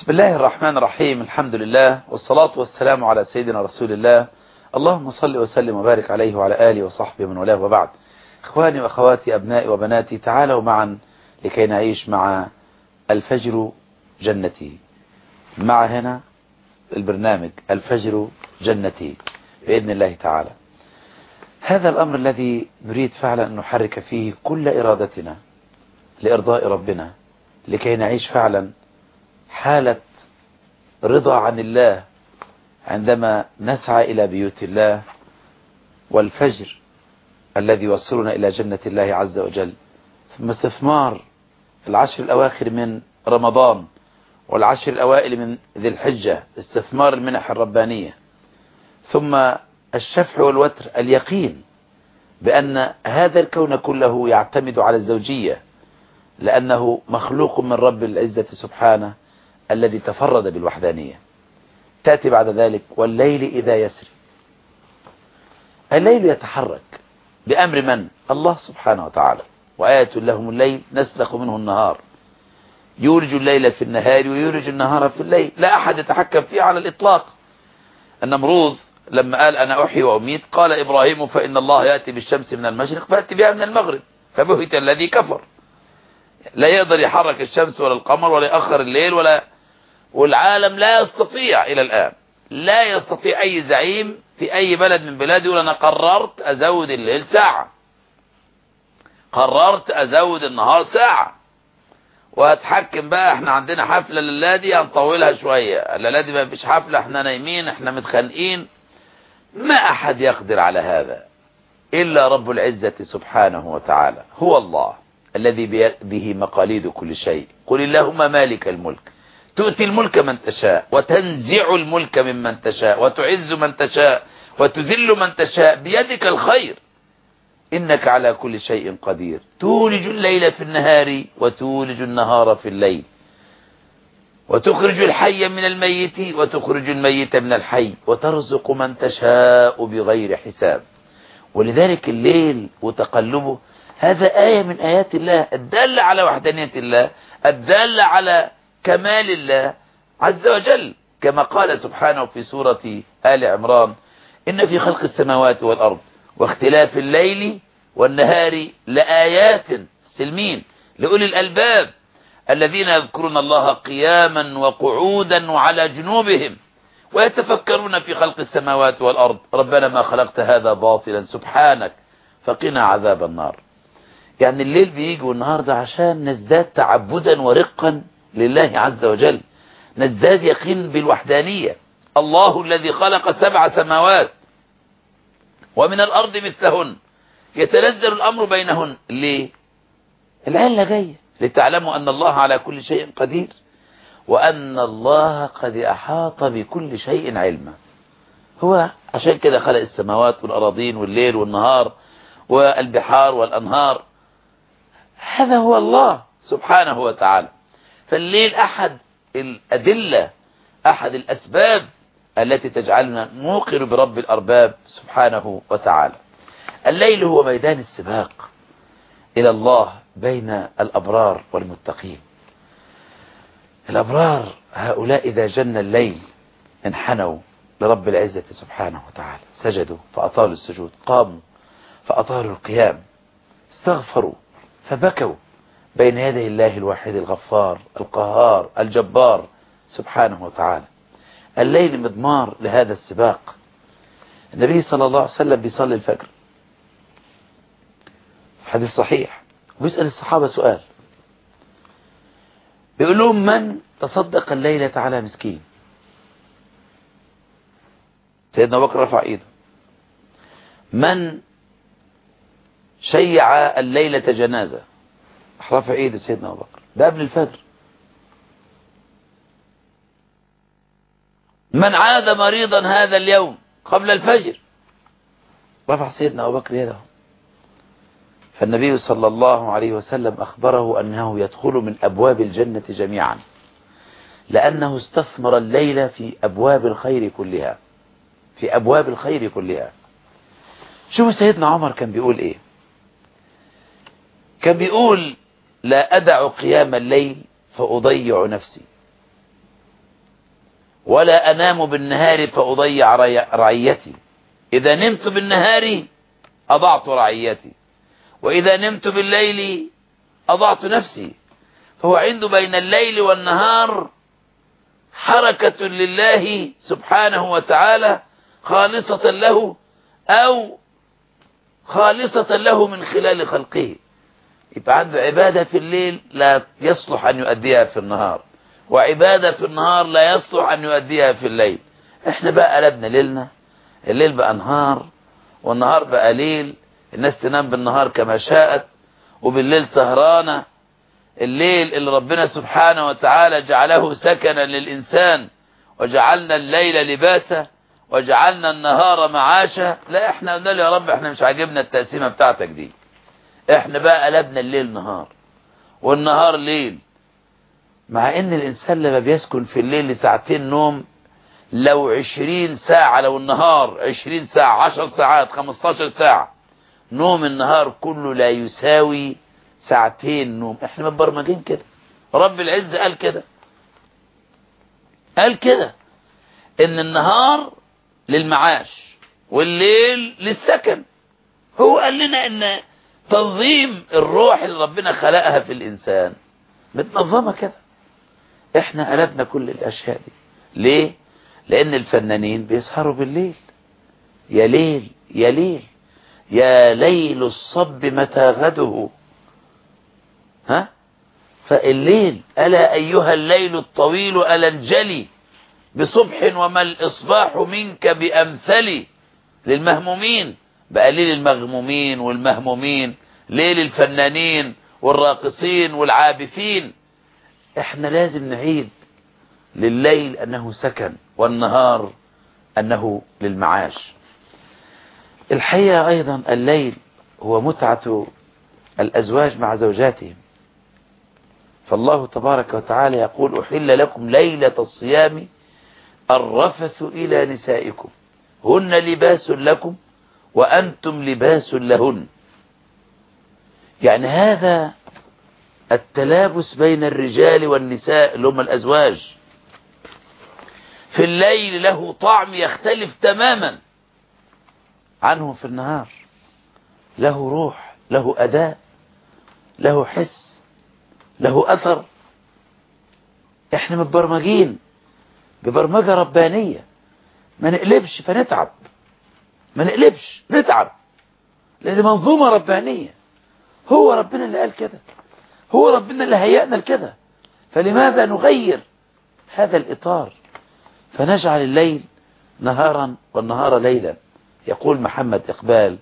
بسم الله الرحمن الرحيم الحمد لله والصلاة والسلام على سيدنا رسول الله. اللهم صل وسلم وبارك عليه وعلى آله وصحبه من ولاه وبعد. إخواني وأخواتي أبنائي وبناتي تعالوا معا لكي نعيش مع الفجر جنتي. مع هنا البرنامج الفجر جنتي بإذن الله تعالى. هذا الأمر الذي نريد فعلا أن نحرك فيه كل إرادتنا لإرضاء ربنا لكي نعيش فعلا حالة رضا عن الله عندما نسعى إلى بيوت الله والفجر الذي يوصلنا إلى جنة الله عز وجل. ثم استثمار العشر الأواخر من رمضان والعشر الأوائل من ذي الحجة استثمار المنح الربانية. ثم الشفع والوتر اليقين بأن هذا الكون كله يعتمد على الزوجية لأنه مخلوق من رب العزة سبحانه. الذي تفرد بالوحدانية. تأتي بعد ذلك والليل إذا يسري الليل يتحرك بأمر من؟ الله سبحانه وتعالى. وآية لهم الليل نسلخ منه النهار. يولج الليل في النهار ويولج النهار في الليل. لا أحد يتحكم فيه على الإطلاق. النمروذ لما قال أنا أحيي وأميت قال إبراهيم فإن الله يأتي بالشمس من المشرق فأتي بها من المغرب. فبهت الذي كفر. لا يقدر يحرك الشمس ولا القمر ولا يأخر الليل ولا والعالم لا يستطيع إلى الآن. لا يستطيع أي زعيم في أي بلد من بلادي يقول أنا قررت أزود الليل ساعة. قررت أزود النهار ساعة. وهتحكم بقى إحنا عندنا حفلة لله دي هنطولها شوية. الليلة دي ما فيش حفلة إحنا نايمين إحنا متخانقين. ما أحد يقدر على هذا إلا رب العزة سبحانه وتعالى. هو الله الذي بيده مقاليد كل شيء. قل اللهم مالك الملك. تؤتي الملك من تشاء وتنزع الملك ممن تشاء وتعز من تشاء وتذل من تشاء بيدك الخير. إنك على كل شيء قدير. تولج الليل في النهار وتولج النهار في الليل. وتخرج الحي من الميت وتخرج الميت من الحي وترزق من تشاء بغير حساب. ولذلك الليل وتقلبه هذا آية من آيات الله الدالة على وحدانية الله الدالة على كمال الله عز وجل. كما قال سبحانه في سورة آل عمران إن في خلق السماوات والأرض واختلاف الليل والنهار لآيات سلمين. لأولي الألباب الذين يذكرون الله قياما وقعودا وعلى جنوبهم ويتفكرون في خلق السماوات والأرض. ربنا ما خلقت هذا باطلا سبحانك فقنا عذاب النار. يعني الليل بيجي والنهار ده عشان نزداد تعبدا ورقا لله عز وجل. نزداد يقين بالوحدانية. الله الذي خلق سبع سماوات ومن الأرض مثلهن. يتنزل الأمر بينهن. ليه؟ العلة جاية. لتعلموا أن الله على كل شيء قدير. وأن الله قد أحاط بكل شيء علما. هو عشان كده خلق السماوات والأراضين والليل والنهار والبحار والأنهار. هذا هو الله سبحانه وتعالى. فالليل أحد الأدلة أحد الأسباب التي تجعلنا نوقر برب الأرباب سبحانه وتعالى. الليل هو ميدان السباق إلى الله بين الأبرار والمتقين. الأبرار هؤلاء إذا جن الليل انحنوا لرب العزة سبحانه وتعالى. سجدوا فأطالوا السجود قاموا فأطالوا القيام استغفروا فبكوا بين يدي الله الواحد الغفار القهار الجبار سبحانه وتعالى. الليل مضمار لهذا السباق. النبي صلى الله عليه وسلم بيصلي الفجر. حديث صحيح. ويسأل الصحابة سؤال. بيقول لهم من تصدق الليلة على مسكين؟ سيدنا بكر رفع إيده. من شيع الليلة جنازة؟ رفع ايده سيدنا أبو بكر. ده قبل الفجر. من عاد مريضا هذا اليوم قبل الفجر. رفع سيدنا أبو بكر يده. فالنبي صلى الله عليه وسلم أخبره أنه يدخل من أبواب الجنة جميعا. لأنه استثمر الليل في أبواب الخير كلها. في أبواب الخير كلها. شوف سيدنا عمر كان بيقول إيه. كان بيقول لا أدع قيام الليل فأضيع نفسي. ولا أنام بالنهار فأضيع رعيتي. إذا نمت بالنهار أضعت رعيتي. وإذا نمت بالليل أضعت نفسي. فهو عنده بين الليل والنهار حركة لله سبحانه وتعالى خالصة له أو خالصة له من خلال خلقه. يبقى عنده عبادة في الليل لا يصلح أن يؤديها في النهار وعبادة في النهار لا يصلح أن يؤديها في الليل. إحنا بقى قلبنا ليلنا الليل بقى نهار والنهار بقى ليل الناس تنام بالنهار كما شاءت وبالليل سهرانة. الليل اللي ربنا سبحانه وتعالى جعله سكنا للإنسان وجعلنا الليل لباسا وجعلنا النهار معاشا. لا إحنا قلنا له يا رب إحنا مش عاجبنا التقسيمة بتاعتك دي. إحنا بقى قلبنا الليل نهار. والنهار ليل. مع إن الإنسان لما بيسكن في الليل لساعتين نوم لو عشرين ساعة لو النهار عشرين ساعة عشر ساعات خمستاشر ساعة نوم النهار كله لا يساوي ساعتين نوم. إحنا متبرمجين كده. رب العزة قال كده. قال كده. إن النهار للمعاش والليل للسكن. هو قال لنا إن تنظيم الروح اللي ربنا خلقها في الإنسان. متنظمة كده. إحنا قلبنا كل الأشياء دي. ليه؟ لأن الفنانين بيسهروا بالليل. يا ليل يا ليل. يا ليل الصب متى غده. ها؟ فالليل ألا أيها الليل الطويل ألا انجلي. بصبح وما الإصباح منك بأمثلي للمهمومين. بقى ليل المغمومين والمهمومين؟ ليل الفنانين والراقصين والعابثين؟ إحنا لازم نعيد لليل أنه سكن والنهار أنه للمعاش. الحقيقة أيضا الليل هو متعة الأزواج مع زوجاتهم. فالله تبارك وتعالى يقول أحل لكم ليلة الصيام الرفث إلى نسائكم. هن لباس لكم وأنتم لباس لهن. يعني هذا التلابس بين الرجال والنساء اللي هم الأزواج. في الليل له طعم يختلف تماما عنه في النهار. له روح له أداء له حس له أثر. إحنا متبرمجين ببرمجة ربانية. ما نقلبش فنتعب. ما نقلبش نتعب. لأن منظومة ربانية. هو ربنا اللي قال كده. هو ربنا اللي هيئنا لكده فلماذا نغير هذا الإطار؟ فنجعل الليل نهارا والنهار ليلا. يقول محمد إقبال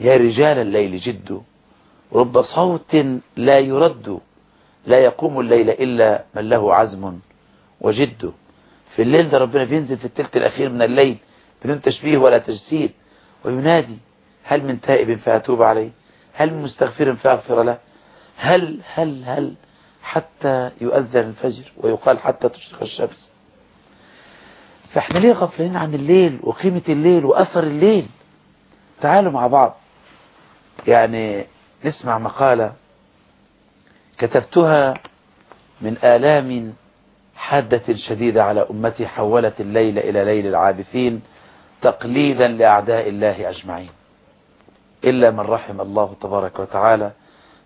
يا رجال الليل جد رب صوت لا يرد لا يقوم الليل إلا من له عزم وجد. في الليل ده ربنا بينزل في الثلث الأخير من الليل بدون تشبيه ولا تجسيد وينادي هل من تائب فأتوب عليه؟ هل من مستغفر فأغفر له؟ هل هل هل حتى يؤذن الفجر ويقال حتى تشرق الشمس؟ فإحنا ليه غفلين عن الليل وقيمة الليل وأثر الليل؟ تعالوا مع بعض. يعني نسمع مقالة كتبتها من آلام حادة شديدة على أمتي حولت الليل إلى ليل العابثين تقليدا لأعداء الله أجمعين. إلا من رحم الله تبارك وتعالى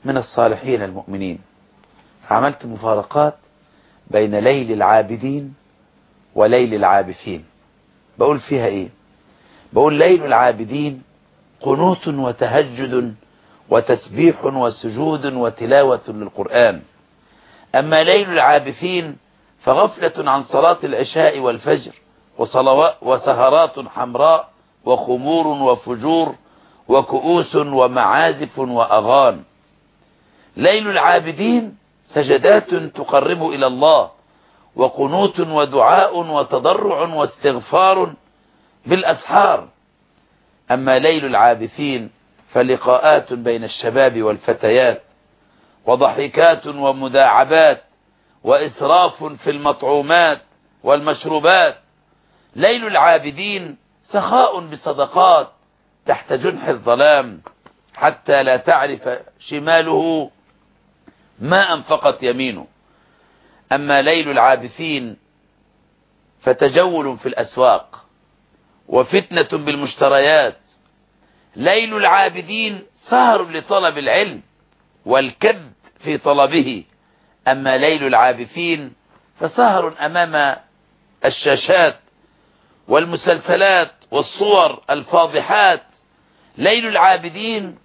من الصالحين المؤمنين. عملت مفارقات بين ليل العابدين وليل العابثين. بقول فيها إيه؟ بقول ليل العابدين قنوت وتهجد وتسبيح وسجود وتلاوة للقرآن. أما ليل العابثين فغفلة عن صلاة العشاء والفجر. وصلوات وسهرات حمراء وخمور وفجور وكؤوس ومعازف وأغان. ليل العابدين سجدات تقرب إلى الله وقنوت ودعاء وتضرع واستغفار بالأسحار. أما ليل العابثين فلقاءات بين الشباب والفتيات وضحكات ومداعبات وإسراف في المطعومات والمشروبات ليل العابدين سخاء بصدقات تحت جنح الظلام حتى لا تعرف شماله ما أنفقت يمينه. أما ليل العابثين فتجول في الأسواق وفتنة بالمشتريات. ليل العابدين سهر لطلب العلم والكد في طلبه. أما ليل العابثين فسهر أمام الشاشات والمسلسلات والصور الفاضحات ليل العابدين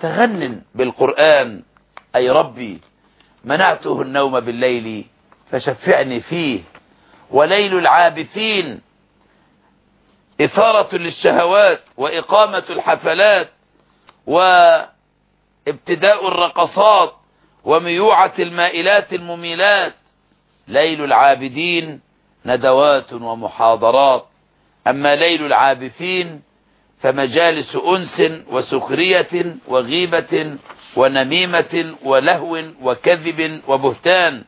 تغنن بالقرآن. أي ربي منعته النوم بالليل فشفعني فيه. وليل العابثين إثارة للشهوات وإقامة الحفلات وابتداء الرقصات وميوعة المائلات المميلات. ليل العابدين ندوات ومحاضرات. أما ليل العابثين فمجالس أنس وسخرية وغيبة ونميمة ولهو وكذب وبهتان.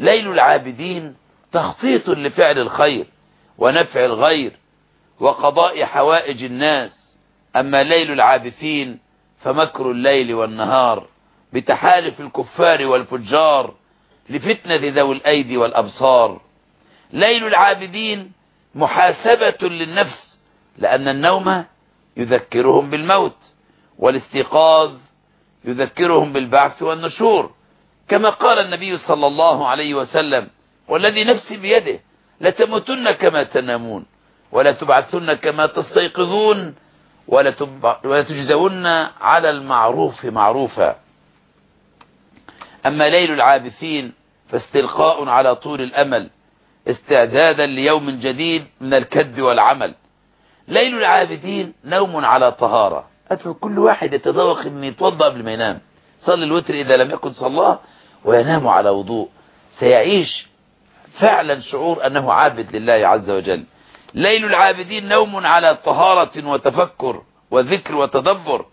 ليل العابدين تخطيط لفعل الخير ونفع الغير وقضاء حوائج الناس. أما ليل العابثين فمكر الليل والنهار بتحالف الكفار والفجار لفتنة ذوي الأيدي والأبصار. ليل العابدين محاسبة للنفس لأن النوم يذكرهم بالموت والاستيقاظ يذكرهم بالبعث والنشور. كما قال النبي صلى الله عليه وسلم والذي نفسي بيده لتموتن كما تنامون ولا تبعثن كما تستيقظون ولا, ولا تجزون على المعروف معروفا. أما ليل العابثين فاستلقاء على طول الأمل استعدادا ليوم جديد من الكد والعمل. ليل العابدين نوم على طهارة. أدفع كل واحد يتذوق أن يتوضأ قبل ما ينام. صلي الوتر إذا لم يكن صلاه وينام على وضوء. سيعيش فعلا شعور أنه عابد لله عز وجل. ليل العابدين نوم على طهارة وتفكر وذكر وتدبر.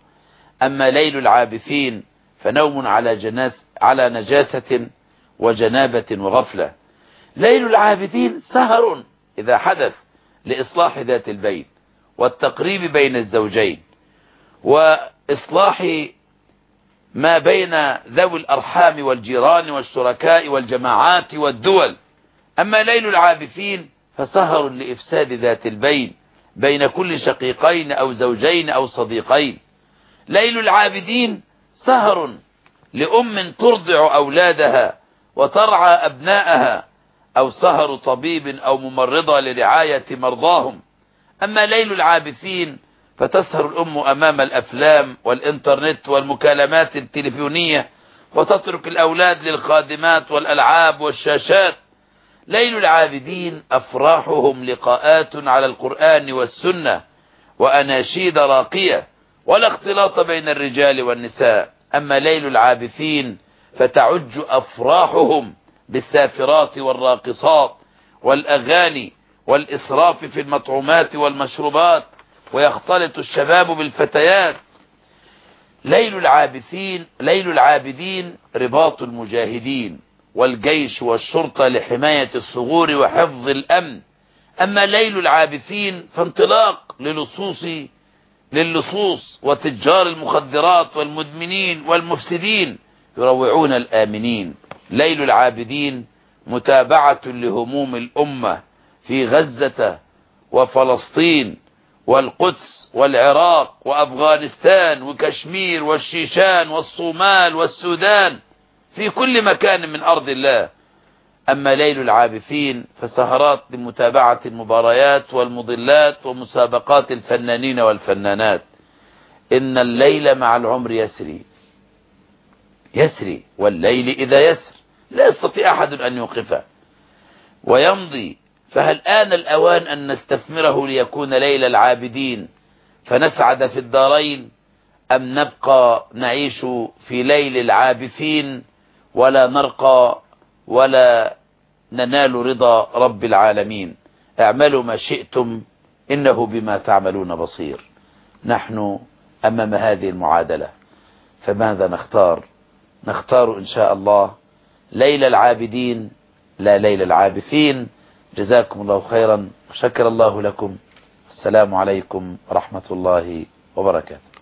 أما ليل العابثين فنوم على, جناس على نجاسة وجنابة وغفلة. ليل العابدين سهر إذا حدث لإصلاح ذات البين والتقريب بين الزوجين وإصلاح ما بين ذوي الأرحام والجيران والشركاء والجماعات والدول. أما ليل العابثين فسهر لإفساد ذات البين بين كل شقيقين أو زوجين أو صديقين. ليل العابدين سهر لأم ترضع أولادها وترعى أبناءها أو سهر طبيب أو ممرضة لرعاية مرضاهم. أما ليل العابثين فتسهر الأم أمام الأفلام والإنترنت والمكالمات التليفونية وتترك الأولاد للخادمات والألعاب والشاشات. ليل العابدين أفراحهم لقاءات على القرآن والسنة وأناشيد راقية ولا اختلاط بين الرجال والنساء. أما ليل العابثين فتعج أفراحهم بالسافرات والراقصات والأغاني والإسراف في المطعومات والمشروبات ويختلط الشباب بالفتيات. ليل العابثين ليل العابدين رباط المجاهدين والجيش والشرطة لحماية الثغور وحفظ الأمن. أما ليل العابثين فانطلاق للصوص للصوص وتجار المخدرات والمدمنين والمفسدين يروعون الآمنين. ليل العابدين متابعة لهموم الأمة في غزة وفلسطين والقدس والعراق وأفغانستان وكشمير والشيشان والصومال والسودان في كل مكان من أرض الله. أما ليل العابثين فسهرات لمتابعة المباريات والمضلات ومسابقات الفنانين والفنانات. إن الليل مع العمر يسري. يسري والليل إذا يسر. لا يستطيع أحد أن يوقفه. ويمضي. فهل آن الأوان أن نستثمره ليكون ليل العابدين فنسعد في الدارين؟ أم نبقى نعيش في ليل العابثين ولا نرقى ولا ننال رضا رب العالمين؟ اعملوا ما شئتم إنه بما تعملون بصير. نحن أمام هذه المعادلة. فماذا نختار؟ نختار إن شاء الله ليل العابدين لا ليل العابثين. جزاكم الله خيرا وشكر الله لكم. السلام عليكم ورحمة الله وبركاته.